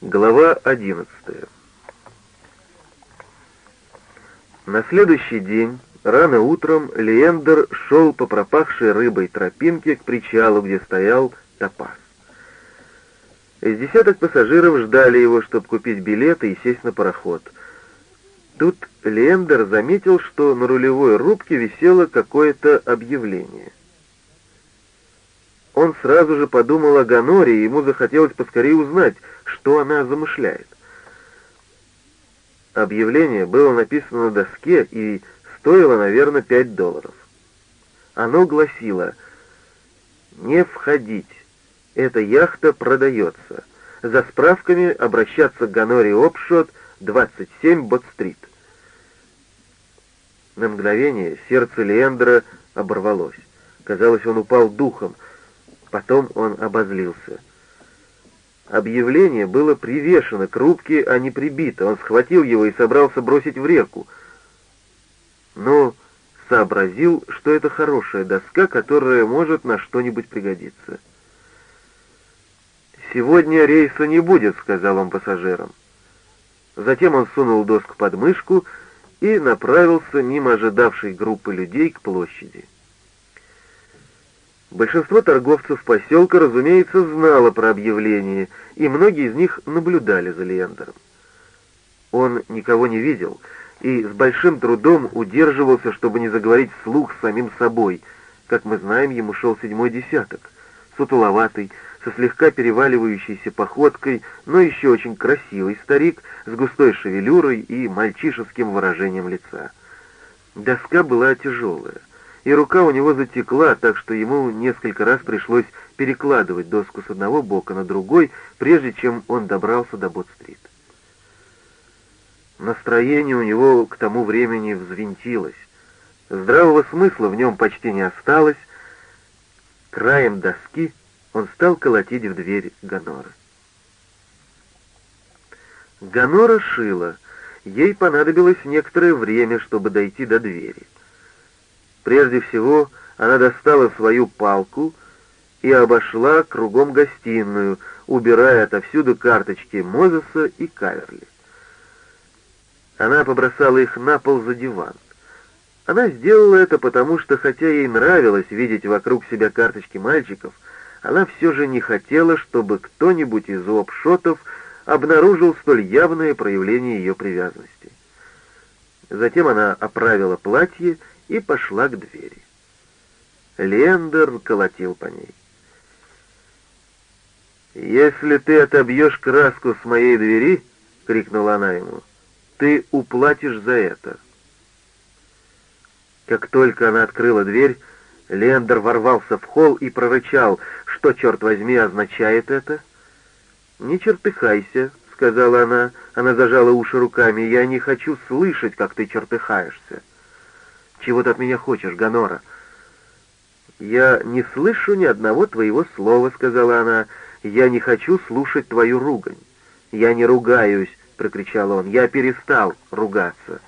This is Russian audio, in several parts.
Глава 11 На следующий день, рано утром, Леендер шел по пропахшей рыбой тропинке к причалу, где стоял топаз. Из десяток пассажиров ждали его, чтобы купить билеты и сесть на пароход. Тут Лендер заметил, что на рулевой рубке висело какое-то объявление. Он сразу же подумал о Ганоре, и ему захотелось поскорее узнать, что она замышляет. Объявление было написано на доске и стоило, наверное, 5 долларов. Оно гласило «Не входить. Эта яхта продается. За справками обращаться к Ганоре Опшот, 27 Бот-стрит». На мгновение сердце Леэндера оборвалось. Казалось, он упал духом — Потом он обозлился. Объявление было привешено к рубке, а не прибито. Он схватил его и собрался бросить в реку. Но сообразил, что это хорошая доска, которая может на что-нибудь пригодиться. «Сегодня рейса не будет», — сказал он пассажирам. Затем он сунул доску под мышку и направился мимо ожидавшей группы людей к площади. Большинство торговцев поселка, разумеется, знало про объявление, и многие из них наблюдали за Леандером. Он никого не видел и с большим трудом удерживался, чтобы не заговорить вслух с самим собой. Как мы знаем, ему шел седьмой десяток, сутуловатый, со слегка переваливающейся походкой, но еще очень красивый старик с густой шевелюрой и мальчишеским выражением лица. Доска была тяжелая и рука у него затекла, так что ему несколько раз пришлось перекладывать доску с одного бока на другой, прежде чем он добрался до Бот-стрит. Настроение у него к тому времени взвинтилось. Здравого смысла в нем почти не осталось. Краем доски он стал колотить в дверь Ганора. Ганора шила. Ей понадобилось некоторое время, чтобы дойти до двери. Прежде всего, она достала свою палку и обошла кругом гостиную, убирая отовсюду карточки Мозеса и Каверли. Она побросала их на пол за диван. Она сделала это потому, что хотя ей нравилось видеть вокруг себя карточки мальчиков, она все же не хотела, чтобы кто-нибудь из обшотов обнаружил столь явное проявление ее привязанности. Затем она оправила платье и пошла к двери. Лендер колотил по ней. «Если ты отобьешь краску с моей двери, — крикнула она ему, — ты уплатишь за это». Как только она открыла дверь, Лендер ворвался в холл и прорычал, что, черт возьми, означает это. «Не чертыхайся», — сказала она. Она зажала уши руками. «Я не хочу слышать, как ты чертыхаешься». Чего ты от меня хочешь, Ганора?» «Я не слышу ни одного твоего слова», — сказала она. «Я не хочу слушать твою ругань». «Я не ругаюсь», — прокричал он. «Я перестал ругаться».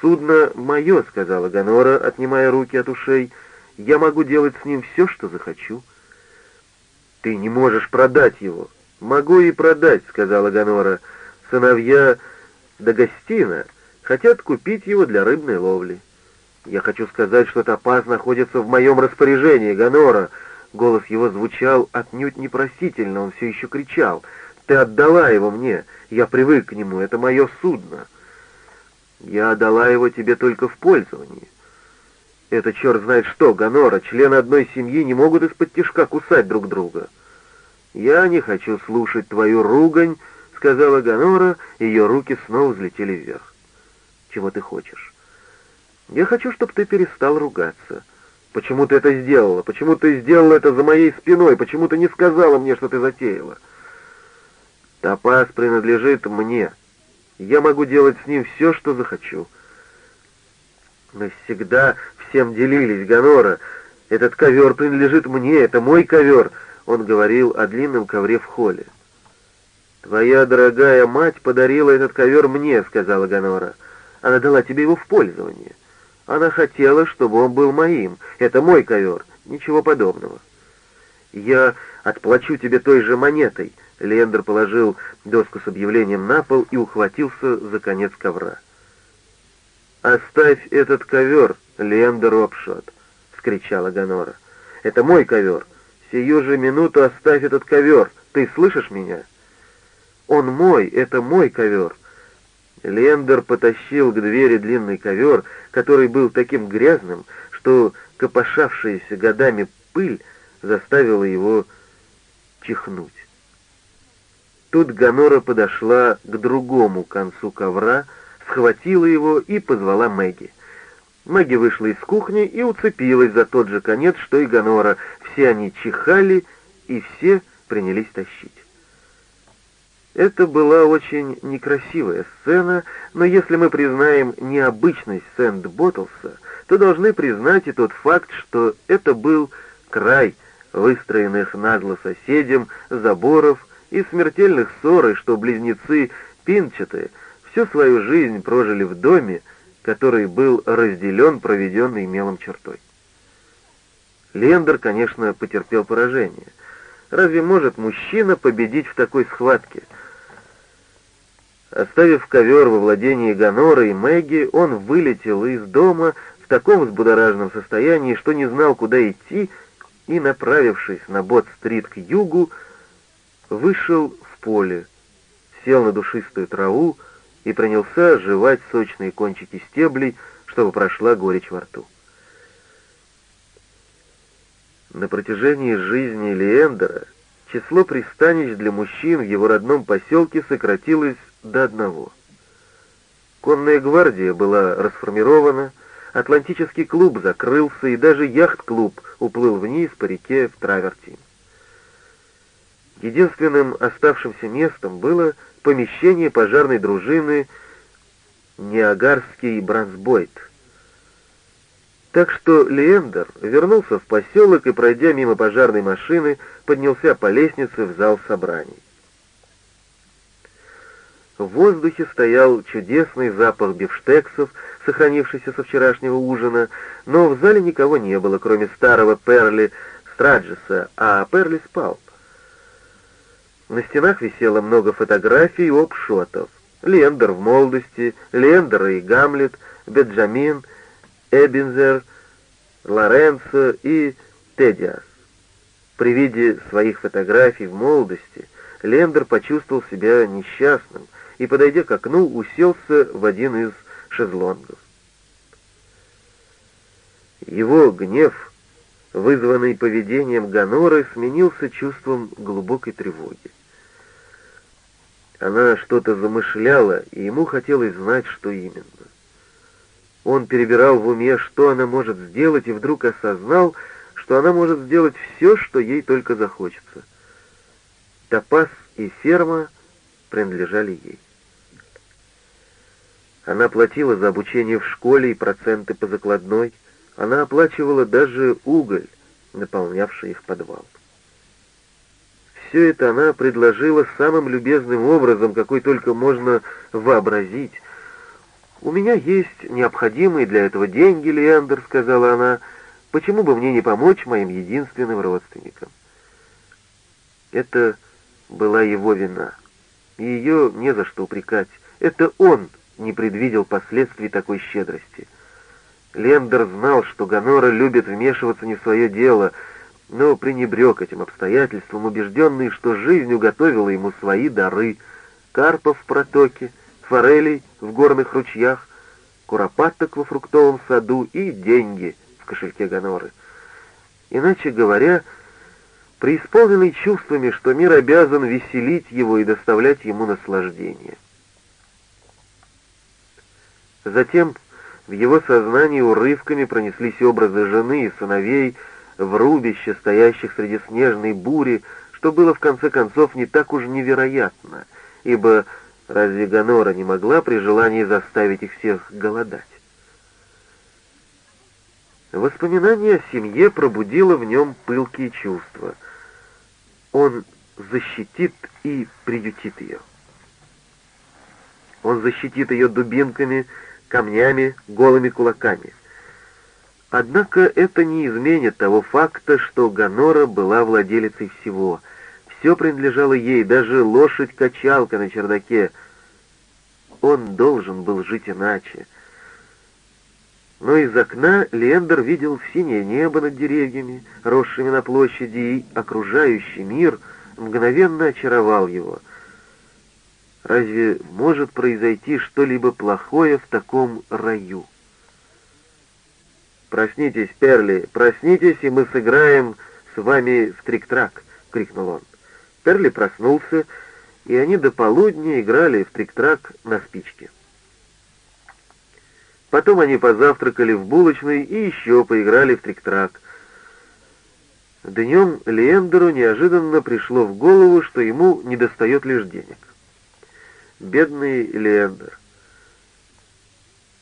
«Судно мое», — сказала Ганора, отнимая руки от ушей. «Я могу делать с ним все, что захочу». «Ты не можешь продать его». «Могу и продать», — сказала Ганора. «Сыновья Дагостина хотят купить его для рыбной ловли. Я хочу сказать, что топаз находится в моем распоряжении, Ганора. Голос его звучал отнюдь непросительно, он все еще кричал. Ты отдала его мне, я привык к нему, это мое судно. Я отдала его тебе только в пользовании. Это черт знает что, Ганора, члены одной семьи не могут из-под тишка кусать друг друга. Я не хочу слушать твою ругань, сказала Ганора, ее руки снова взлетели вверх чего ты хочешь. Я хочу, чтобы ты перестал ругаться. Почему ты это сделала? Почему ты сделала это за моей спиной? Почему ты не сказала мне, что ты затеяла? Топаз принадлежит мне. Я могу делать с ним все, что захочу. Мы всегда всем делились, Ганора. Этот ковер принадлежит мне, это мой ковер. Он говорил о длинном ковре в холле. «Твоя дорогая мать подарила этот ковер мне», — сказала Ганора. Она дала тебе его в пользование. Она хотела, чтобы он был моим. Это мой ковер. Ничего подобного. Я отплачу тебе той же монетой, Лендер положил доску с объявлением на пол и ухватился за конец ковра. «Оставь этот ковер, Лендер Уопшот!» — вскричала Гонора. «Это мой ковер! Сию же минуту оставь этот ковер! Ты слышишь меня?» «Он мой! Это мой ковер!» Лендер потащил к двери длинный ковер, который был таким грязным, что копошавшаяся годами пыль заставила его чихнуть. Тут Гонора подошла к другому концу ковра, схватила его и позвала Мэгги. Мэгги вышла из кухни и уцепилась за тот же конец, что и Гонора. Все они чихали, и все принялись тащить. Это была очень некрасивая сцена, но если мы признаем необычность Сент-Боттлса, то должны признать и тот факт, что это был край выстроенных нагло соседям заборов и смертельных ссор, и что близнецы Пинчаты всю свою жизнь прожили в доме, который был разделен проведенной мелом чертой. Лендер, конечно, потерпел поражение. Разве может мужчина победить в такой схватке? Оставив ковер во владении Гонора и Мэгги, он вылетел из дома в таком взбудораженном состоянии, что не знал, куда идти, и, направившись на Бот-стрит к югу, вышел в поле, сел на душистую траву и принялся жевать сочные кончики стеблей, чтобы прошла горечь во рту. На протяжении жизни Леендера число пристанищ для мужчин в его родном поселке сократилось до одного. Конная гвардия была расформирована, Атлантический клуб закрылся, и даже яхт-клуб уплыл вниз по реке в Травертин. Единственным оставшимся местом было помещение пожарной дружины Ниагарский Брансбойт. Так что Леендер вернулся в поселок и, пройдя мимо пожарной машины, поднялся по лестнице в зал собраний. В воздухе стоял чудесный запах бифштексов, сохранившийся со вчерашнего ужина, но в зале никого не было, кроме старого Перли Страджеса, а Перли спал. На стенах висело много фотографий и обшотов. Лендер в молодости, Лендер и Гамлет, Беджамин, Эбинзер, Лоренцо и Тедиас. При виде своих фотографий в молодости Лендер почувствовал себя несчастным и, подойдя к окну, уселся в один из шезлонгов. Его гнев, вызванный поведением Гоноры, сменился чувством глубокой тревоги. Она что-то замышляла, и ему хотелось знать, что именно. Он перебирал в уме, что она может сделать, и вдруг осознал, что она может сделать все, что ей только захочется. Топаз и ферма принадлежали ей. Она платила за обучение в школе и проценты по закладной. Она оплачивала даже уголь, наполнявший их подвал. Все это она предложила самым любезным образом, какой только можно вообразить. «У меня есть необходимые для этого деньги, Леандр», — сказала она. «Почему бы мне не помочь моим единственным родственникам?» Это была его вина, ее не за что упрекать. Это он не предвидел последствий такой щедрости. Лендер знал, что Гонора любит вмешиваться не в свое дело — но пренебрег этим обстоятельством, убежденный, что жизнь уготовила ему свои дары — карпов в протоке, форелей в горных ручьях, куропаток во фруктовом саду и деньги в кошельке Гоноры. Иначе говоря, преисполненный чувствами, что мир обязан веселить его и доставлять ему наслаждение. Затем в его сознании урывками пронеслись образы жены и сыновей, в рубище, стоящих среди снежной бури, что было в конце концов не так уж невероятно, ибо разве Гонора не могла при желании заставить их всех голодать? Воспоминание о семье пробудило в нем пылкие чувства. Он защитит и приютит ее. Он защитит ее дубинками, камнями, голыми кулаками. Однако это не изменит того факта, что Гонора была владелицей всего, Все принадлежало ей, даже лошадь-качалка на чердаке. Он должен был жить иначе. Но из окна Лендер видел синее небо над деревьями, росшими на площади, и окружающий мир мгновенно очаровал его. Разве может произойти что-либо плохое в таком раю? «Проснитесь, Перли, проснитесь, и мы сыграем с вами в трик-трак!» — крикнул он. Перли проснулся, и они до полудня играли в трик-трак на спичке. Потом они позавтракали в булочной и еще поиграли в трик-трак. Днем Лендеру неожиданно пришло в голову, что ему недостает лишь денег. Бедный Лендер.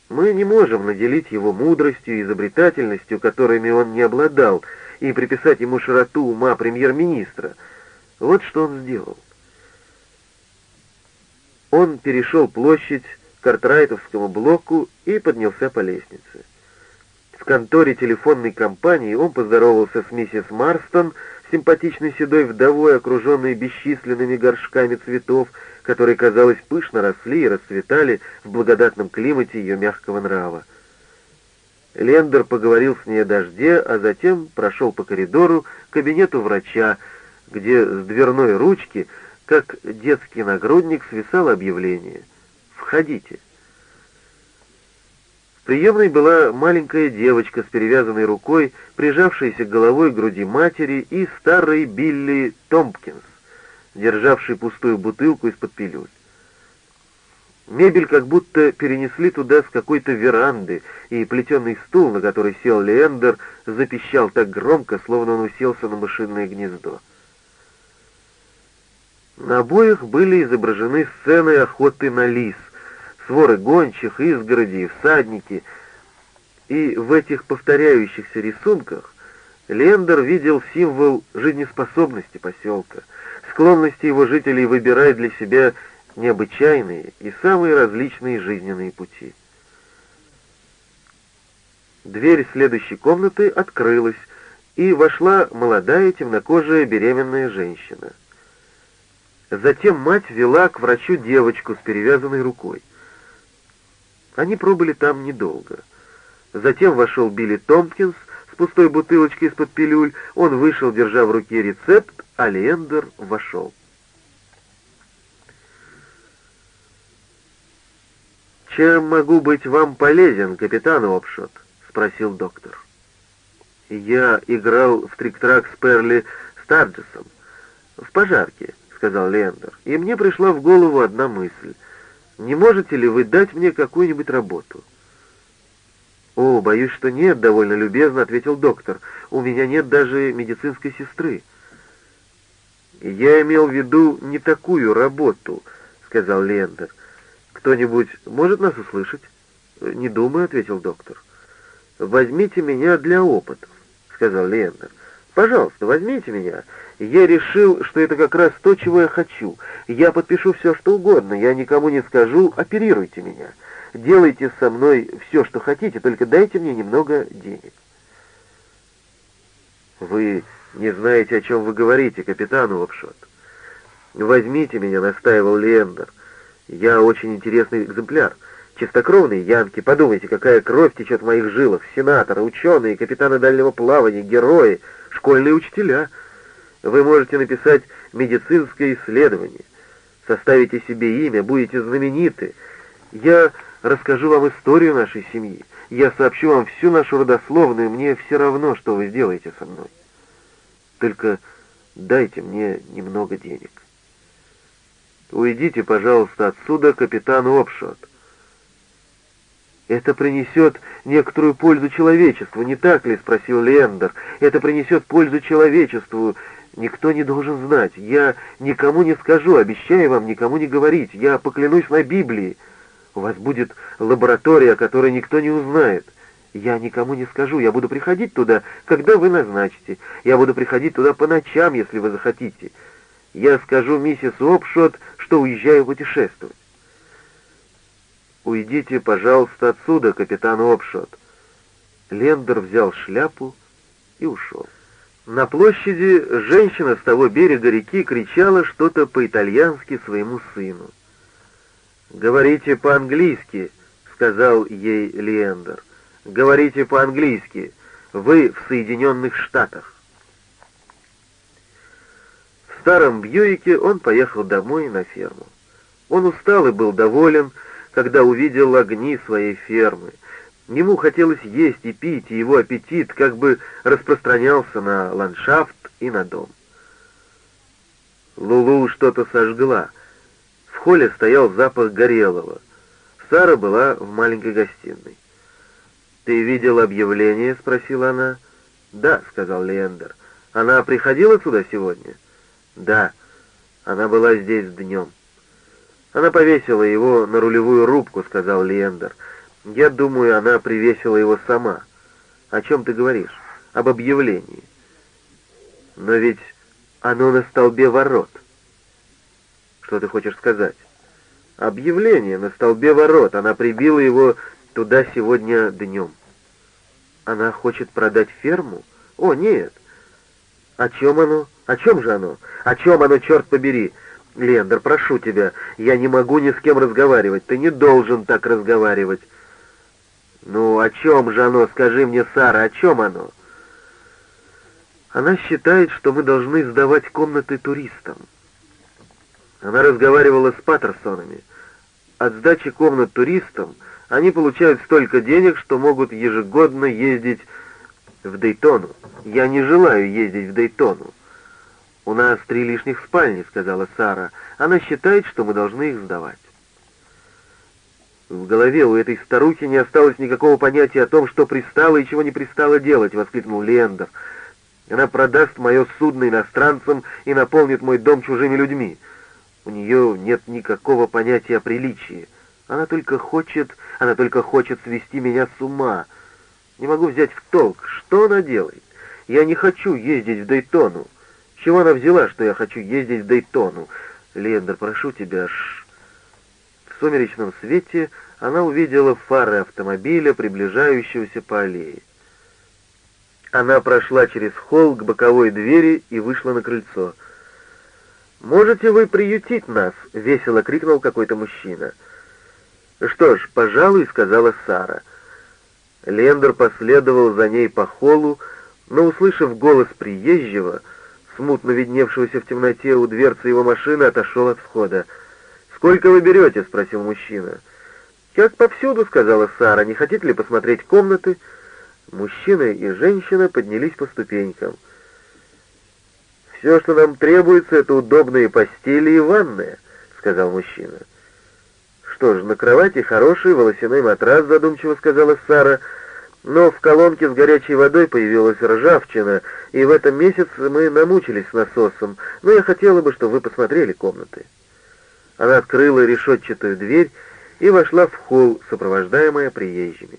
Мы не можем наделить его мудростью и изобретательностью, которыми он не обладал, и приписать ему широту ума премьер-министра. Вот что он сделал. Он перешел площадь Картрайтовскому блоку и поднялся по лестнице. В конторе телефонной компании он поздоровался с миссис Марстон, симпатичной седой вдовой, окруженной бесчисленными горшками цветов, которые, казалось, пышно росли и расцветали в благодатном климате ее мягкого нрава. Лендер поговорил с ней о дожде, а затем прошел по коридору к кабинету врача, где с дверной ручки, как детский нагрудник, свисало объявление «Входите». Приемной была маленькая девочка с перевязанной рукой, прижавшаяся головой к груди матери, и старый Билли Томпкинс, державший пустую бутылку из-под пилюль. Мебель как будто перенесли туда с какой-то веранды, и плетеный стул, на который сел Леендер, запищал так громко, словно он уселся на мышиное гнездо. На обоих были изображены сцены охоты на лис, своры гончих, изгороди и всадники, и в этих повторяющихся рисунках Лендер видел символ жизнеспособности поселка — склонности его жителей выбирать для себя необычайные и самые различные жизненные пути. Дверь следующей комнаты открылась, и вошла молодая темнокожая беременная женщина. Затем мать вела к врачу девочку с перевязанной рукой. Они пробыли там недолго. Затем вошел Билли Томпкинс с пустой бутылочкой из-под пилюль. Он вышел, держа в руке рецепт, Алиэндер вошел. «Чем могу быть вам полезен, капитан Опшот?» — спросил доктор. «Я играл в трик-трак с Перли Старджесом. В пожарке», — сказал Лендер. «И мне пришла в голову одна мысль. Не можете ли вы дать мне какую-нибудь работу?» «О, боюсь, что нет», — довольно любезно ответил доктор. «У меня нет даже медицинской сестры». «Я имел в виду не такую работу», — сказал Лендер. «Кто-нибудь может нас услышать?» «Не думаю», — ответил доктор. «Возьмите меня для опытов», — сказал Лендер. «Пожалуйста, возьмите меня. Я решил, что это как раз то, чего я хочу. Я подпишу все, что угодно. Я никому не скажу, оперируйте меня. Делайте со мной все, что хотите, только дайте мне немного денег». «Вы «Не знаете, о чем вы говорите, капитан Уопшот». «Возьмите меня», — настаивал Лендер. «Я очень интересный экземпляр. Чистокровные янки. Подумайте, какая кровь течет в моих жилах. Сенаторы, ученые, капитаны дальнего плавания, герои, школьные учителя. Вы можете написать медицинское исследование. Составите себе имя, будете знамениты. Я расскажу вам историю нашей семьи. Я сообщу вам всю нашу родословную, мне все равно, что вы сделаете со мной. Только дайте мне немного денег. Уйдите, пожалуйста, отсюда, капитан Опшот. «Это принесет некоторую пользу человечеству, не так ли?» — спросил Лендер. «Это принесет пользу человечеству. Никто не должен знать. Я никому не скажу, обещаю вам никому не говорить. Я поклянусь на Библии. У вас будет лаборатория, о которой никто не узнает. Я никому не скажу, я буду приходить туда, когда вы назначите. Я буду приходить туда по ночам, если вы захотите. Я скажу миссис Опшот, что уезжаю путешествовать. «Уйдите, пожалуйста, отсюда, капитан Опшот». Лендер взял шляпу и ушел. На площади женщина с того берега реки кричала что-то по-итальянски своему сыну. «Говорите по-английски», — сказал ей Лиэндер. «Говорите по-английски. Вы в Соединенных Штатах». В старом Бьюике он поехал домой на ферму. Он устал и был доволен, когда увидел огни своей фермы — Ему хотелось есть и пить, и его аппетит как бы распространялся на ландшафт и на дом. Лулу что-то сожгла. В холле стоял запах горелого. Сара была в маленькой гостиной. «Ты видел объявление?» — спросила она. «Да», — сказал Лендер. «Она приходила сюда сегодня?» «Да, она была здесь днем». «Она повесила его на рулевую рубку», — сказал Лендер. Я думаю, она привесила его сама. О чем ты говоришь? Об объявлении. Но ведь оно на столбе ворот. Что ты хочешь сказать? Объявление на столбе ворот. Она прибила его туда сегодня днем. Она хочет продать ферму? О, нет. О чем оно? О чем же оно? О чем оно, черт побери? Лендер, прошу тебя, я не могу ни с кем разговаривать. Ты не должен так разговаривать. «Ну, о чем же оно? Скажи мне, Сара, о чем оно?» Она считает, что мы должны сдавать комнаты туристам. Она разговаривала с Паттерсонами. От сдачи комнат туристам они получают столько денег, что могут ежегодно ездить в Дейтону. Я не желаю ездить в Дейтону. «У нас три лишних спальни», — сказала Сара. «Она считает, что мы должны их сдавать». В голове у этой старухи не осталось никакого понятия о том, что пристало и чего не пристало делать, — воскликнул Лендов. Она продаст мое судно иностранцам и наполнит мой дом чужими людьми. У нее нет никакого понятия о приличии. Она только хочет, она только хочет свести меня с ума. Не могу взять в толк, что она делает. Я не хочу ездить в Дейтону. чего она взяла, что я хочу ездить в Дейтону? Лендер, прошу тебя, ш в сумеречном свете она увидела фары автомобиля, приближающегося по аллее. Она прошла через холл к боковой двери и вышла на крыльцо. «Можете вы приютить нас?» — весело крикнул какой-то мужчина. «Что ж, пожалуй», — сказала Сара. Лендер последовал за ней по холлу, но, услышав голос приезжего, смутно видневшегося в темноте у дверцы его машины, отошел от входа. «Сколько вы берете?» — спросил мужчина. «Как повсюду», — сказала Сара. «Не хотите ли посмотреть комнаты?» Мужчина и женщина поднялись по ступенькам. «Все, что нам требуется, это удобные постели и ванная», — сказал мужчина. «Что ж, на кровати хороший волосяной матрас», — задумчиво сказала Сара. «Но в колонке с горячей водой появилась ржавчина, и в этом месяце мы намучились с насосом. Но я хотела бы, чтобы вы посмотрели комнаты». Она открыла решетчатую дверь и вошла в холл, сопровождаемая приезжими.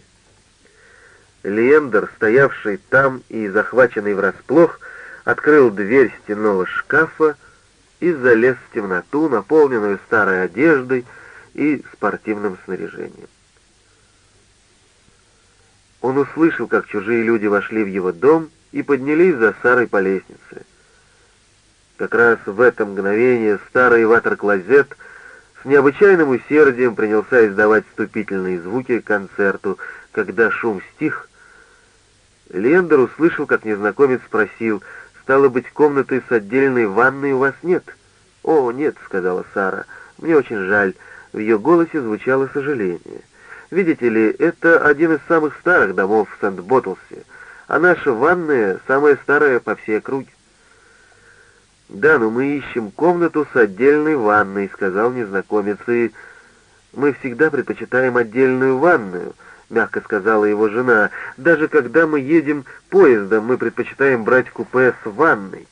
Лендер, стоявший там и захваченный врасплох, открыл дверь стенного шкафа и залез в темноту, наполненную старой одеждой и спортивным снаряжением. Он услышал, как чужие люди вошли в его дом и поднялись за Сарой по лестнице. Как раз в это мгновение старый ватер-клозет необычайным усердием принялся издавать вступительные звуки к концерту. Когда шум стих, Лендер услышал, как незнакомец спросил, «Стало быть, комнаты с отдельной ванной у вас нет?» «О, нет», — сказала Сара, — «мне очень жаль». В ее голосе звучало сожаление. «Видите ли, это один из самых старых домов в Сент-Боттлсе, а наша ванная самая старая по всей округе». «Да, но мы ищем комнату с отдельной ванной», — сказал незнакомец, — «и мы всегда предпочитаем отдельную ванную», — мягко сказала его жена. «Даже когда мы едем поездом, мы предпочитаем брать купе с ванной».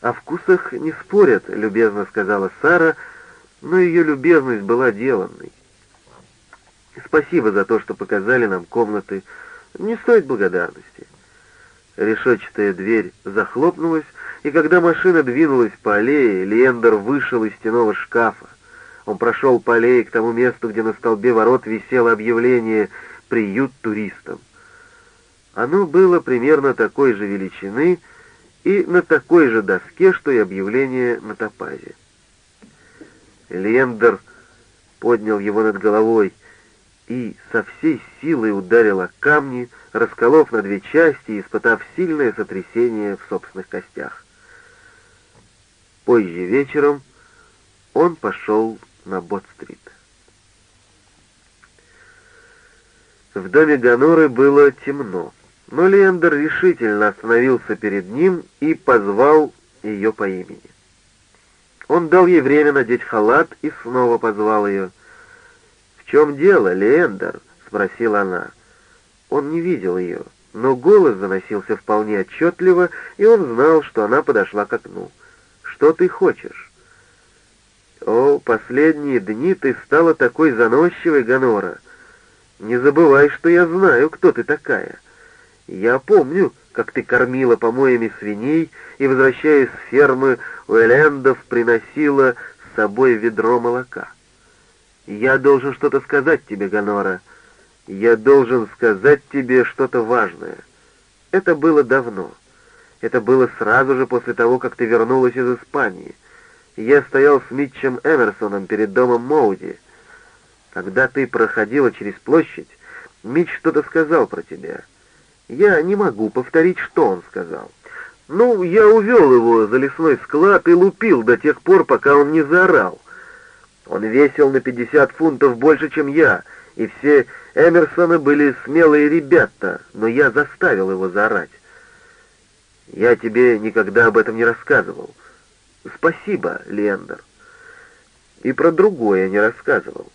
«О вкусах не спорят», — любезно сказала Сара, но ее любезность была деланной. «Спасибо за то, что показали нам комнаты. Не стоит благодарности». Решетчатая дверь захлопнулась, и когда машина двинулась по аллее, Лендер вышел из стеного шкафа. Он прошел по аллее к тому месту, где на столбе ворот висело объявление «Приют туристам». Оно было примерно такой же величины и на такой же доске, что и объявление на топазе. Лендер поднял его над головой и со всей силой ударил о камни, расколов на две части и испытав сильное сотрясение в собственных костях. Позже вечером он пошел на Бот-стрит. В доме Ганоры было темно, но Лендер решительно остановился перед ним и позвал ее по имени. Он дал ей время надеть халат и снова позвал ее. «В чем дело, Лендер?» — спросила она. Он не видел ее, но голос заносился вполне отчетливо, и он знал, что она подошла к окну. «Что ты хочешь?» «О, последние дни ты стала такой заносчивой, Ганора. Не забывай, что я знаю, кто ты такая. Я помню, как ты кормила помоями свиней и, возвращаясь с фермы Уэлендов, приносила с собой ведро молока. Я должен что-то сказать тебе, Ганора. Я должен сказать тебе что-то важное. Это было давно. Это было сразу же после того, как ты вернулась из Испании. Я стоял с Митчем Эмерсоном перед домом Моуди. Когда ты проходила через площадь, Митч что-то сказал про тебя — я не могу повторить, что он сказал. Ну, я увел его за лесной склад и лупил до тех пор, пока он не заорал. Он весил на 50 фунтов больше, чем я, и все Эмерсоны были смелые ребята, но я заставил его заорать. Я тебе никогда об этом не рассказывал. Спасибо, Лендер. И про другое не рассказывал.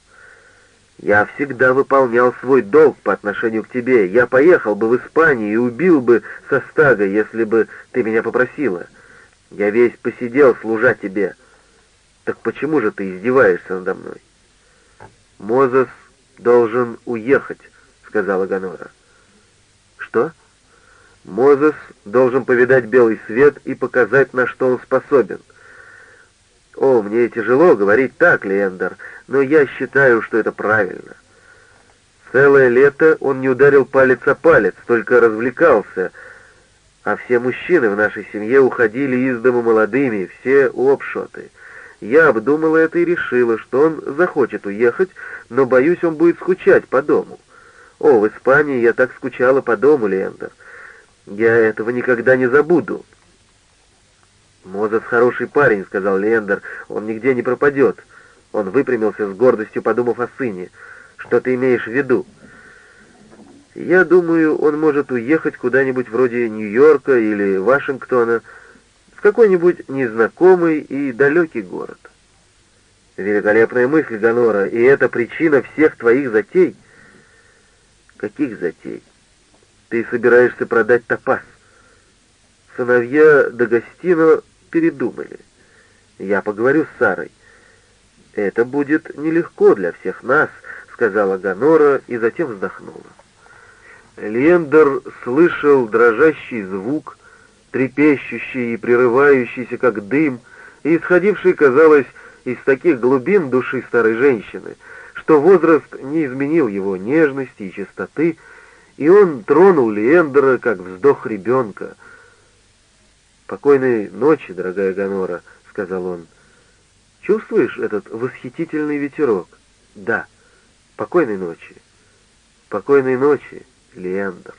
Я всегда выполнял свой долг по отношению к тебе. Я поехал бы в Испанию и убил бы со стага, если бы ты меня попросила. Я весь посидел, служа тебе. Так почему же ты издеваешься надо мной? Мозес должен уехать, сказала Ганора. Что? Мозес должен повидать белый свет и показать, на что он способен. О, мне тяжело говорить так, Лендер, но я считаю, что это правильно. Целое лето он не ударил палец о палец, только развлекался, а все мужчины в нашей семье уходили из дома молодыми, все лопшоты. Я обдумала это и решила, что он захочет уехать, но, боюсь, он будет скучать по дому. О, в Испании я так скучала по дому, Лендер. Я этого никогда не забуду. «Мозес хороший парень», — сказал Лендер, — «он нигде не пропадет». Он выпрямился с гордостью, подумав о сыне. «Что ты имеешь в виду?» «Я думаю, он может уехать куда-нибудь вроде Нью-Йорка или Вашингтона, в какой-нибудь незнакомый и далекий город». «Великолепная мысль, Гонора, и это причина всех твоих затей». «Каких затей?» «Ты собираешься продать топаз». Сыновья Дагостино передумали. Я поговорю с Сарой. «Это будет нелегко для всех нас», — сказала Ганора и затем вздохнула. Лендер слышал дрожащий звук, трепещущий и прерывающийся, как дым, и исходивший, казалось, из таких глубин души старой женщины, что возраст не изменил его нежности и чистоты, и он тронул Лендера, как вздох ребенка. «Покойной ночи, дорогая Ганора», — сказал он. Чувствуешь этот восхитительный ветерок? Да. Покойной ночи. Покойной ночи, Леандр.